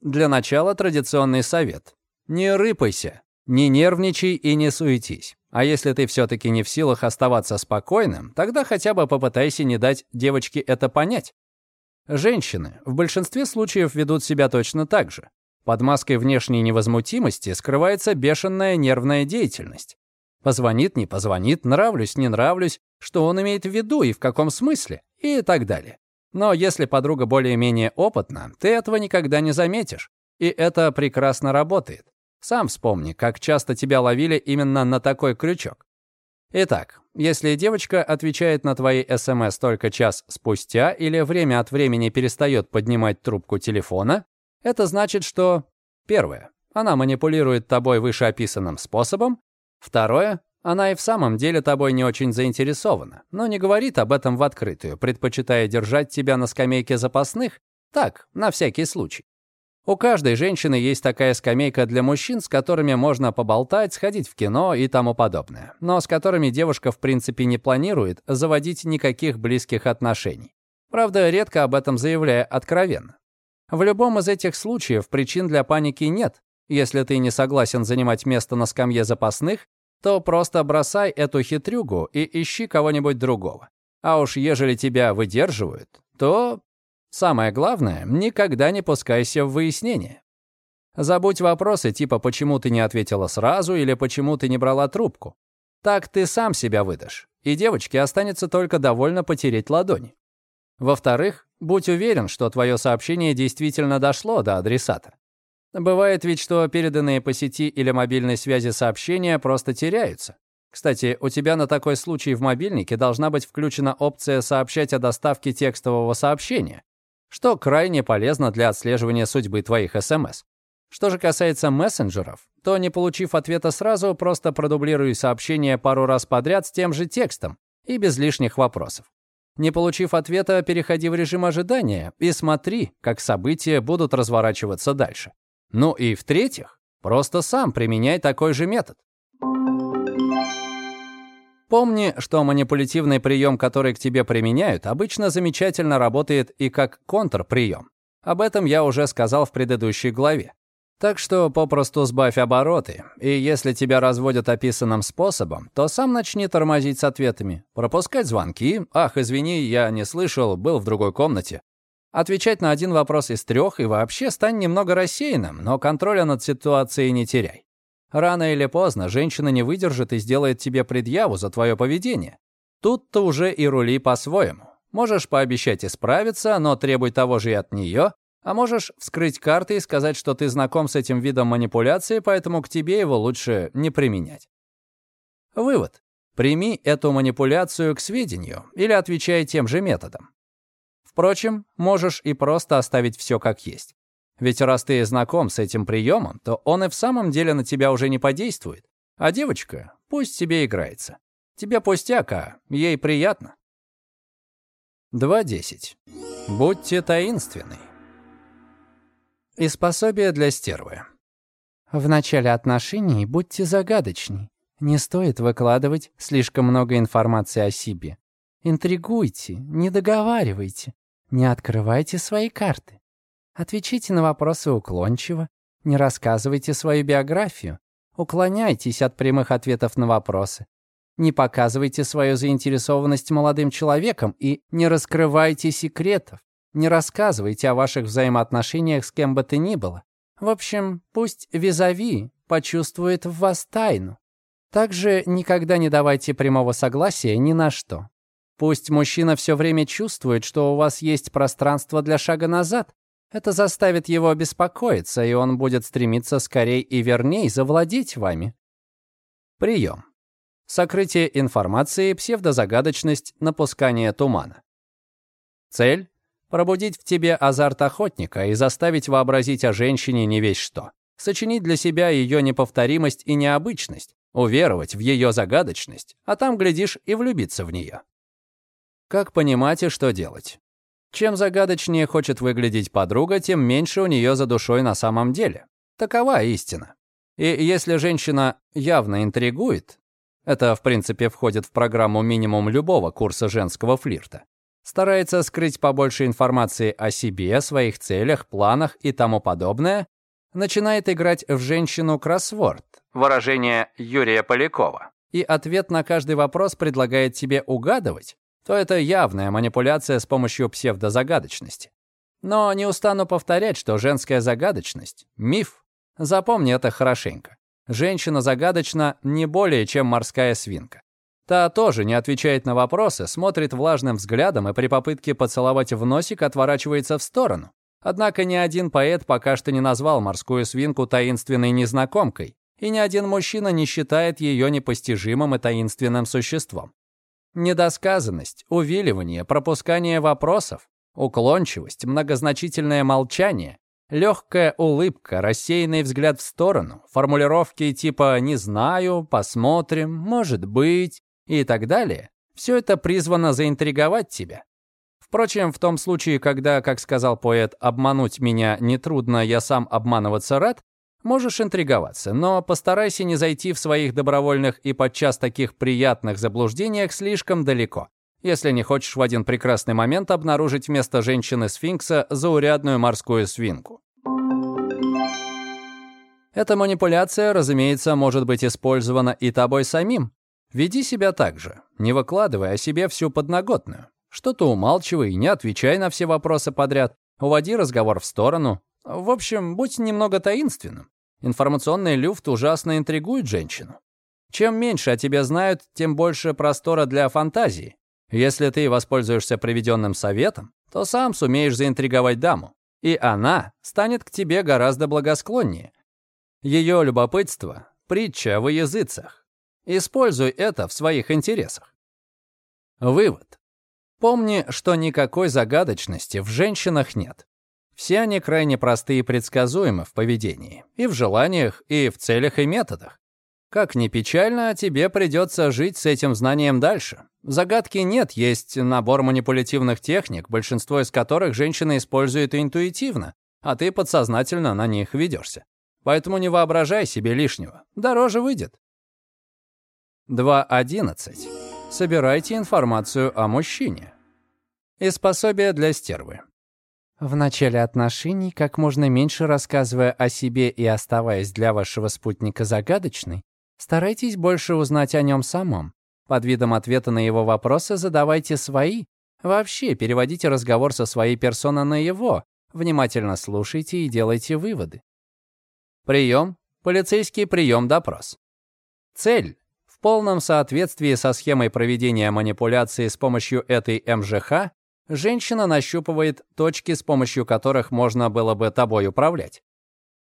Для начала традиционный совет. Не рыпайся, не нервничай и не суетись. А если ты все-таки не в силах оставаться спокойным, тогда хотя бы попытайся не дать девочке это понять. Женщины в большинстве случаев ведут себя точно так же. Под маской внешней невозмутимости скрывается бешеная нервная деятельность. Позвонит, не позвонит, нравлюсь, не нравлюсь, что он имеет в виду и в каком смысле, и так далее. Но если подруга более-менее опытна, ты этого никогда не заметишь. И это прекрасно работает. Сам вспомни, как часто тебя ловили именно на такой крючок. Итак, если девочка отвечает на твои СМС только час спустя или время от времени перестает поднимать трубку телефона, это значит, что первое, она манипулирует тобой вышеописанным способом, второе, она и в самом деле тобой не очень заинтересована, но не говорит об этом в открытую, предпочитая держать тебя на скамейке запасных, так, на всякий случай. У каждой женщины есть такая скамейка для мужчин, с которыми можно поболтать, сходить в кино и тому подобное, но с которыми девушка в принципе не планирует заводить никаких близких отношений. Правда, редко об этом заявляя откровенно. В любом из этих случаев причин для паники нет. Если ты не согласен занимать место на скамье запасных, то просто бросай эту хитрюгу и ищи кого-нибудь другого. А уж ежели тебя выдерживают, то Самое главное, никогда не пускайся в выяснение. Забудь вопросы типа «почему ты не ответила сразу» или «почему ты не брала трубку». Так ты сам себя выдашь, и девочке останется только довольно потереть ладони. Во-вторых, будь уверен, что твое сообщение действительно дошло до адресата. Бывает ведь, что переданные по сети или мобильной связи сообщения просто теряются. Кстати, у тебя на такой случай в мобильнике должна быть включена опция «Сообщать о доставке текстового сообщения», что крайне полезно для отслеживания судьбы твоих СМС. Что же касается мессенджеров, то не получив ответа сразу, просто продублируй сообщение пару раз подряд с тем же текстом и без лишних вопросов. Не получив ответа, переходи в режим ожидания и смотри, как события будут разворачиваться дальше. Ну и в-третьих, просто сам применяй такой же метод. Помни, что манипулятивный прием, который к тебе применяют, обычно замечательно работает и как контрприем. Об этом я уже сказал в предыдущей главе. Так что попросту сбавь обороты, и если тебя разводят описанным способом, то сам начни тормозить с ответами, пропускать звонки, «Ах, извини, я не слышал, был в другой комнате», отвечать на один вопрос из трех и вообще стань немного рассеянным, но контроля над ситуацией не теряй. Рано или поздно женщина не выдержит и сделает тебе предъяву за твое поведение. Тут-то уже и рули по-своему. Можешь пообещать исправиться, но требуй того же и от нее, а можешь вскрыть карты и сказать, что ты знаком с этим видом манипуляции, поэтому к тебе его лучше не применять. Вывод. Прими эту манипуляцию к сведению или отвечай тем же методом. Впрочем, можешь и просто оставить все как есть. Ведь раз ты знаком с этим приемом, то он и в самом деле на тебя уже не подействует. А девочка пусть себе играется. Тебе пустяк, а ей приятно. 2.10. Будьте таинственны. Из пособия для стервы. В начале отношений будьте загадочней. Не стоит выкладывать слишком много информации о себе. Интригуйте, не договаривайте, не открывайте свои карты. Отвечите на вопросы уклончиво, не рассказывайте свою биографию, уклоняйтесь от прямых ответов на вопросы. Не показывайте свою заинтересованность молодым человеком и не раскрывайте секретов. Не рассказывайте о ваших взаимоотношениях с кем бы то ни было. В общем, пусть визави почувствует в вас тайну. Также никогда не давайте прямого согласия ни на что. Пусть мужчина все время чувствует, что у вас есть пространство для шага назад. Это заставит его беспокоиться, и он будет стремиться скорее и вернее завладеть вами. Прием. Сокрытие информации, псевдозагадочность, напускание тумана. Цель — пробудить в тебе азарт охотника и заставить вообразить о женщине не весь что. Сочинить для себя ее неповторимость и необычность, уверовать в ее загадочность, а там, глядишь, и влюбиться в нее. Как понимать и что делать? Чем загадочнее хочет выглядеть подруга, тем меньше у нее за душой на самом деле. Такова истина. И если женщина явно интригует, это, в принципе, входит в программу минимум любого курса женского флирта. Старается скрыть побольше информации о себе, своих целях, планах и тому подобное. Начинает играть в женщину кроссворд. Выражение Юрия Полякова. И ответ на каждый вопрос предлагает тебе угадывать, то это явная манипуляция с помощью псевдозагадочности. Но не устану повторять, что женская загадочность — миф. Запомни это хорошенько. Женщина загадочна не более, чем морская свинка. Та тоже не отвечает на вопросы, смотрит влажным взглядом и при попытке поцеловать в носик отворачивается в сторону. Однако ни один поэт пока что не назвал морскую свинку таинственной незнакомкой, и ни один мужчина не считает ее непостижимым и таинственным существом. Недосказанность, увиливание, пропускание вопросов, уклончивость, многозначительное молчание Легкая улыбка, рассеянный взгляд в сторону, формулировки типа «не знаю», «посмотрим», «может быть» и так далее — все это призвано заинтриговать тебя. Впрочем, в том случае, когда, как сказал поэт, «обмануть меня нетрудно, я сам обманываться рад», можешь интриговаться, но постарайся не зайти в своих добровольных и подчас таких приятных заблуждениях слишком далеко если не хочешь в один прекрасный момент обнаружить вместо женщины-сфинкса заурядную морскую свинку. Эта манипуляция, разумеется, может быть использована и тобой самим. Веди себя так же, не выкладывая о себе всю подноготную. Что-то умалчивай, не отвечай на все вопросы подряд, уводи разговор в сторону. В общем, будь немного таинственным. Информационный люфт ужасно интригует женщину. Чем меньше о тебе знают, тем больше простора для фантазии. Если ты воспользуешься приведенным советом, то сам сумеешь заинтриговать даму, и она станет к тебе гораздо благосклоннее. Ее любопытство — притча во языцах. Используй это в своих интересах. Вывод. Помни, что никакой загадочности в женщинах нет. Все они крайне простые и предсказуемы в поведении, и в желаниях, и в целях и методах. Как ни печально, тебе придется жить с этим знанием дальше. Загадки нет, есть набор манипулятивных техник, большинство из которых женщина использует интуитивно, а ты подсознательно на них ведешься. Поэтому не воображай себе лишнего, дороже выйдет. 2.11. Собирайте информацию о мужчине. Из пособия для стервы. В начале отношений, как можно меньше рассказывая о себе и оставаясь для вашего спутника загадочной, Старайтесь больше узнать о нем самом. Под видом ответа на его вопросы задавайте свои. Вообще, переводите разговор со своей персоны на его. Внимательно слушайте и делайте выводы. Прием. Полицейский прием-допрос. Цель. В полном соответствии со схемой проведения манипуляции с помощью этой МЖХ Женщина нащупывает точки, с помощью которых можно было бы тобой управлять.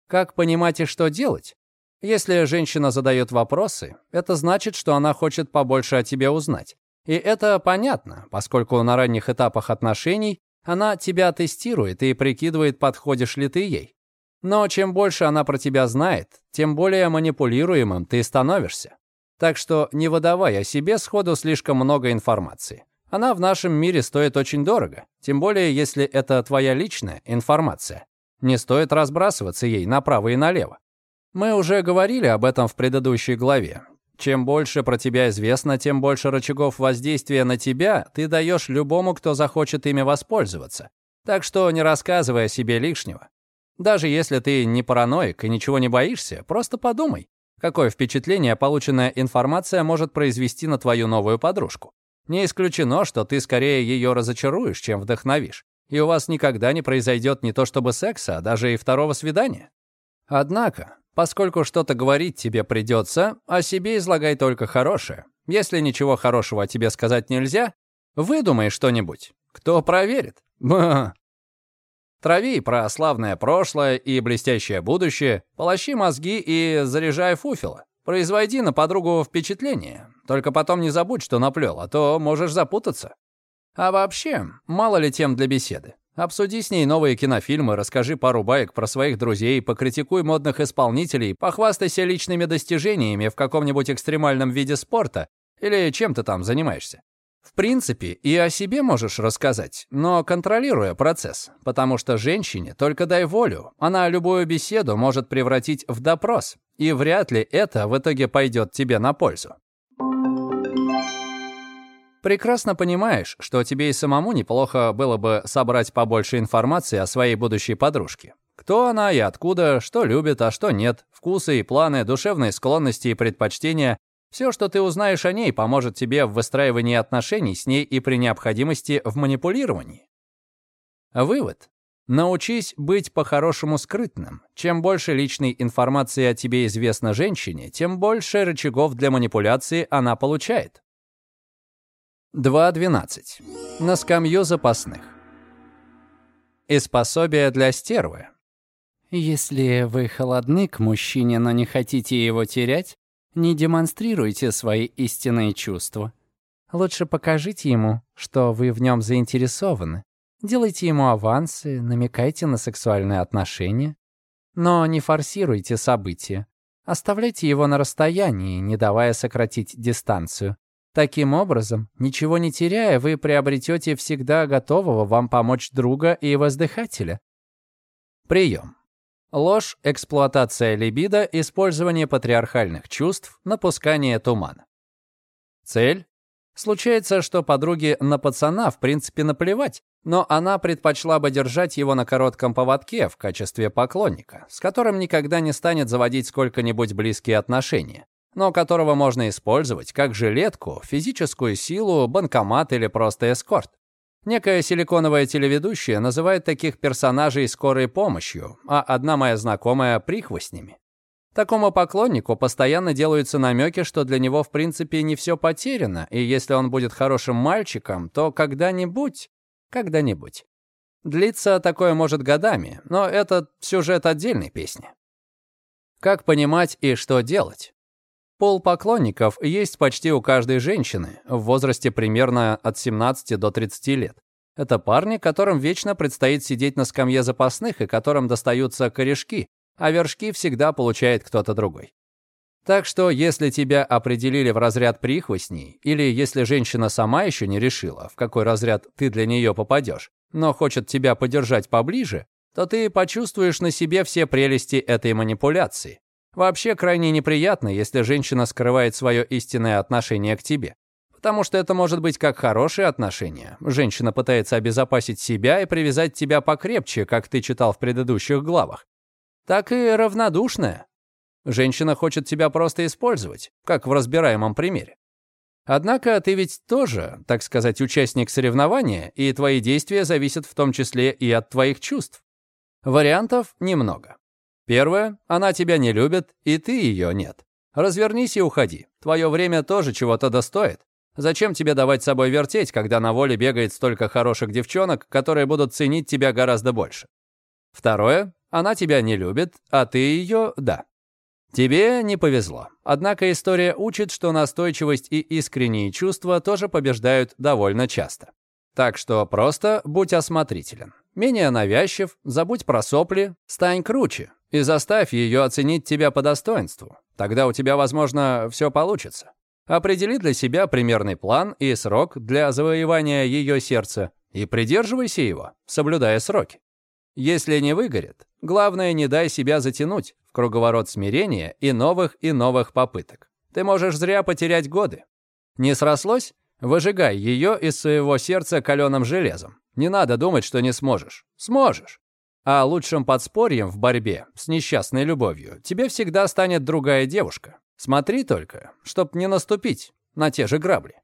Как понимать и что делать? Если женщина задает вопросы, это значит, что она хочет побольше о тебе узнать. И это понятно, поскольку на ранних этапах отношений она тебя тестирует и прикидывает, подходишь ли ты ей. Но чем больше она про тебя знает, тем более манипулируемым ты становишься. Так что не выдавай о себе сходу слишком много информации. Она в нашем мире стоит очень дорого, тем более если это твоя личная информация. Не стоит разбрасываться ей направо и налево. Мы уже говорили об этом в предыдущей главе. Чем больше про тебя известно, тем больше рычагов воздействия на тебя ты даешь любому, кто захочет ими воспользоваться. Так что не рассказывай о себе лишнего. Даже если ты не параноик и ничего не боишься, просто подумай, какое впечатление полученная информация может произвести на твою новую подружку. Не исключено, что ты скорее ее разочаруешь, чем вдохновишь, и у вас никогда не произойдет не то чтобы секса, а даже и второго свидания. Однако, Поскольку что-то говорить тебе придется, о себе излагай только хорошее. Если ничего хорошего о тебе сказать нельзя, выдумай что-нибудь. Кто проверит? Трави про славное прошлое и блестящее будущее, полощи мозги и заряжай фуфело. Производи на подругу впечатление. Только потом не забудь, что наплел, а то можешь запутаться. А вообще, мало ли тем для беседы. Обсуди с ней новые кинофильмы, расскажи пару баек про своих друзей, покритикуй модных исполнителей, похвастайся личными достижениями в каком-нибудь экстремальном виде спорта или чем ты там занимаешься. В принципе, и о себе можешь рассказать, но контролируя процесс, потому что женщине только дай волю, она любую беседу может превратить в допрос, и вряд ли это в итоге пойдет тебе на пользу. Прекрасно понимаешь, что тебе и самому неплохо было бы собрать побольше информации о своей будущей подружке. Кто она и откуда, что любит, а что нет, вкусы и планы, душевные склонности и предпочтения. Все, что ты узнаешь о ней, поможет тебе в выстраивании отношений с ней и при необходимости в манипулировании. Вывод. Научись быть по-хорошему скрытным. Чем больше личной информации о тебе известно женщине, тем больше рычагов для манипуляции она получает. 2.12. На скамью запасных. Из пособия для стервы. Если вы холодны к мужчине, но не хотите его терять, не демонстрируйте свои истинные чувства. Лучше покажите ему, что вы в нем заинтересованы. Делайте ему авансы, намекайте на сексуальные отношения. Но не форсируйте события. Оставляйте его на расстоянии, не давая сократить дистанцию. Таким образом, ничего не теряя, вы приобретете всегда готового вам помочь друга и воздыхателя. Прием. Ложь, эксплуатация либидо, использование патриархальных чувств, напускание тумана. Цель. Случается, что подруге на пацана в принципе наплевать, но она предпочла бы держать его на коротком поводке в качестве поклонника, с которым никогда не станет заводить сколько-нибудь близкие отношения но которого можно использовать как жилетку, физическую силу, банкомат или просто эскорт. Некая силиконовая телеведущая называет таких персонажей скорой помощью, а одна моя знакомая — прихвостнями. Такому поклоннику постоянно делаются намеки, что для него в принципе не все потеряно, и если он будет хорошим мальчиком, то когда-нибудь, когда-нибудь. Длиться такое может годами, но это сюжет отдельной песни. Как понимать и что делать? Пол поклонников есть почти у каждой женщины в возрасте примерно от 17 до 30 лет. Это парни, которым вечно предстоит сидеть на скамье запасных и которым достаются корешки, а вершки всегда получает кто-то другой. Так что, если тебя определили в разряд прихвостней, или если женщина сама еще не решила, в какой разряд ты для нее попадешь, но хочет тебя подержать поближе, то ты почувствуешь на себе все прелести этой манипуляции. Вообще крайне неприятно, если женщина скрывает свое истинное отношение к тебе. Потому что это может быть как хорошее отношение. Женщина пытается обезопасить себя и привязать тебя покрепче, как ты читал в предыдущих главах. Так и равнодушное. Женщина хочет тебя просто использовать, как в разбираемом примере. Однако ты ведь тоже, так сказать, участник соревнования, и твои действия зависят в том числе и от твоих чувств. Вариантов немного. Первое, она тебя не любит, и ты ее нет. Развернись и уходи. Твое время тоже чего-то достоит. Зачем тебе давать собой вертеть, когда на воле бегает столько хороших девчонок, которые будут ценить тебя гораздо больше? Второе. Она тебя не любит, а ты ее – да. Тебе не повезло. Однако история учит, что настойчивость и искренние чувства тоже побеждают довольно часто. Так что просто будь осмотрителен. Менее навязчив, забудь про сопли, стань круче и заставь ее оценить тебя по достоинству. Тогда у тебя, возможно, все получится. Определи для себя примерный план и срок для завоевания ее сердца и придерживайся его, соблюдая сроки. Если не выгорит, главное не дай себя затянуть в круговорот смирения и новых и новых попыток. Ты можешь зря потерять годы. Не срослось? Выжигай ее из своего сердца каленым железом. Не надо думать, что не сможешь. Сможешь. А лучшим подспорьем в борьбе с несчастной любовью тебе всегда станет другая девушка. Смотри только, чтоб не наступить на те же грабли.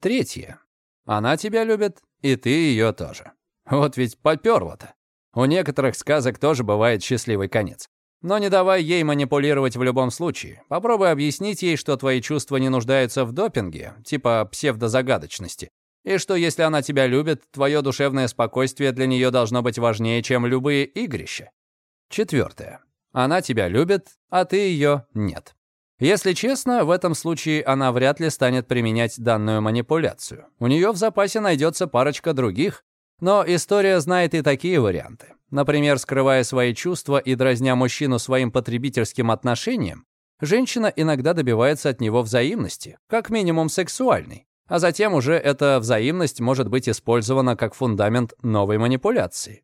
Третье. Она тебя любит, и ты ее тоже. Вот ведь поперло-то. У некоторых сказок тоже бывает счастливый конец. Но не давай ей манипулировать в любом случае. Попробуй объяснить ей, что твои чувства не нуждаются в допинге, типа псевдозагадочности. И что если она тебя любит, твое душевное спокойствие для нее должно быть важнее, чем любые игрища. Четвертое. Она тебя любит, а ты ее нет. Если честно, в этом случае она вряд ли станет применять данную манипуляцию. У нее в запасе найдется парочка других, но история знает и такие варианты. Например, скрывая свои чувства и дразня мужчину своим потребительским отношением, женщина иногда добивается от него взаимности, как минимум сексуальной, а затем уже эта взаимность может быть использована как фундамент новой манипуляции.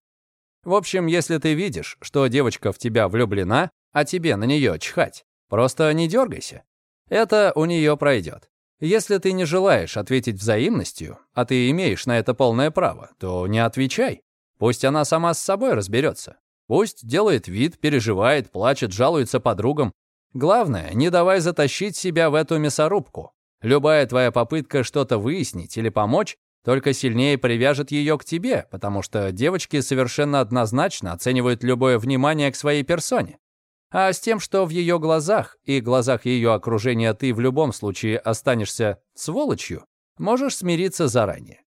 В общем, если ты видишь, что девочка в тебя влюблена, а тебе на нее чхать, просто не дергайся. Это у нее пройдет. Если ты не желаешь ответить взаимностью, а ты имеешь на это полное право, то не отвечай. Пусть она сама с собой разберется. Пусть делает вид, переживает, плачет, жалуется подругам. Главное, не давай затащить себя в эту мясорубку. Любая твоя попытка что-то выяснить или помочь только сильнее привяжет ее к тебе, потому что девочки совершенно однозначно оценивают любое внимание к своей персоне. А с тем, что в ее глазах и глазах ее окружения ты в любом случае останешься сволочью, можешь смириться заранее.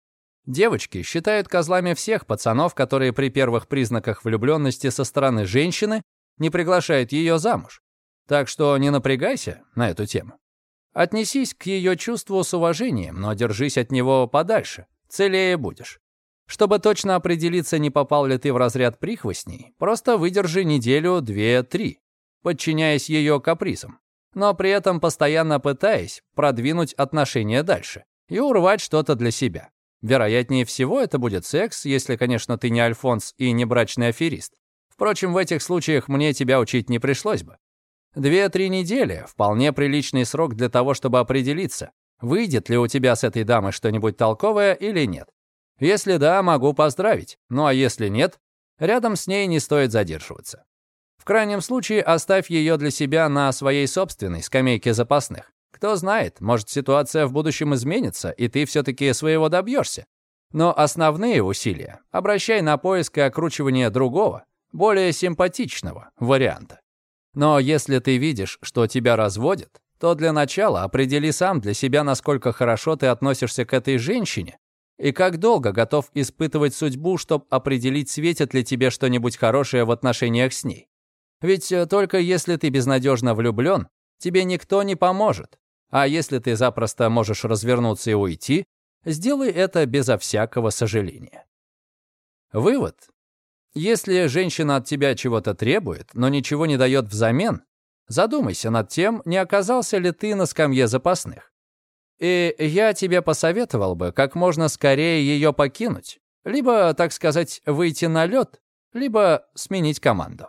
Девочки считают козлами всех пацанов, которые при первых признаках влюбленности со стороны женщины не приглашают ее замуж. Так что не напрягайся на эту тему. Отнесись к ее чувству с уважением, но держись от него подальше, целее будешь. Чтобы точно определиться, не попал ли ты в разряд прихвостней, просто выдержи неделю, две, три подчиняясь ее капризам, но при этом постоянно пытаясь продвинуть отношения дальше и урвать что-то для себя. Вероятнее всего, это будет секс, если, конечно, ты не альфонс и не брачный аферист. Впрочем, в этих случаях мне тебя учить не пришлось бы. Две-три недели — вполне приличный срок для того, чтобы определиться, выйдет ли у тебя с этой дамой что-нибудь толковое или нет. Если да, могу поздравить, ну а если нет, рядом с ней не стоит задерживаться. В крайнем случае, оставь ее для себя на своей собственной скамейке запасных. Кто знает, может, ситуация в будущем изменится, и ты все-таки своего добьешься. Но основные усилия обращай на поиск и окручивание другого, более симпатичного варианта. Но если ты видишь, что тебя разводят, то для начала определи сам для себя, насколько хорошо ты относишься к этой женщине и как долго готов испытывать судьбу, чтобы определить, светит ли тебе что-нибудь хорошее в отношениях с ней. Ведь э, только если ты безнадежно влюблен, тебе никто не поможет. А если ты запросто можешь развернуться и уйти, сделай это безо всякого сожаления. Вывод. Если женщина от тебя чего-то требует, но ничего не дает взамен, задумайся над тем, не оказался ли ты на скамье запасных. И я тебе посоветовал бы как можно скорее ее покинуть, либо, так сказать, выйти на лед, либо сменить команду.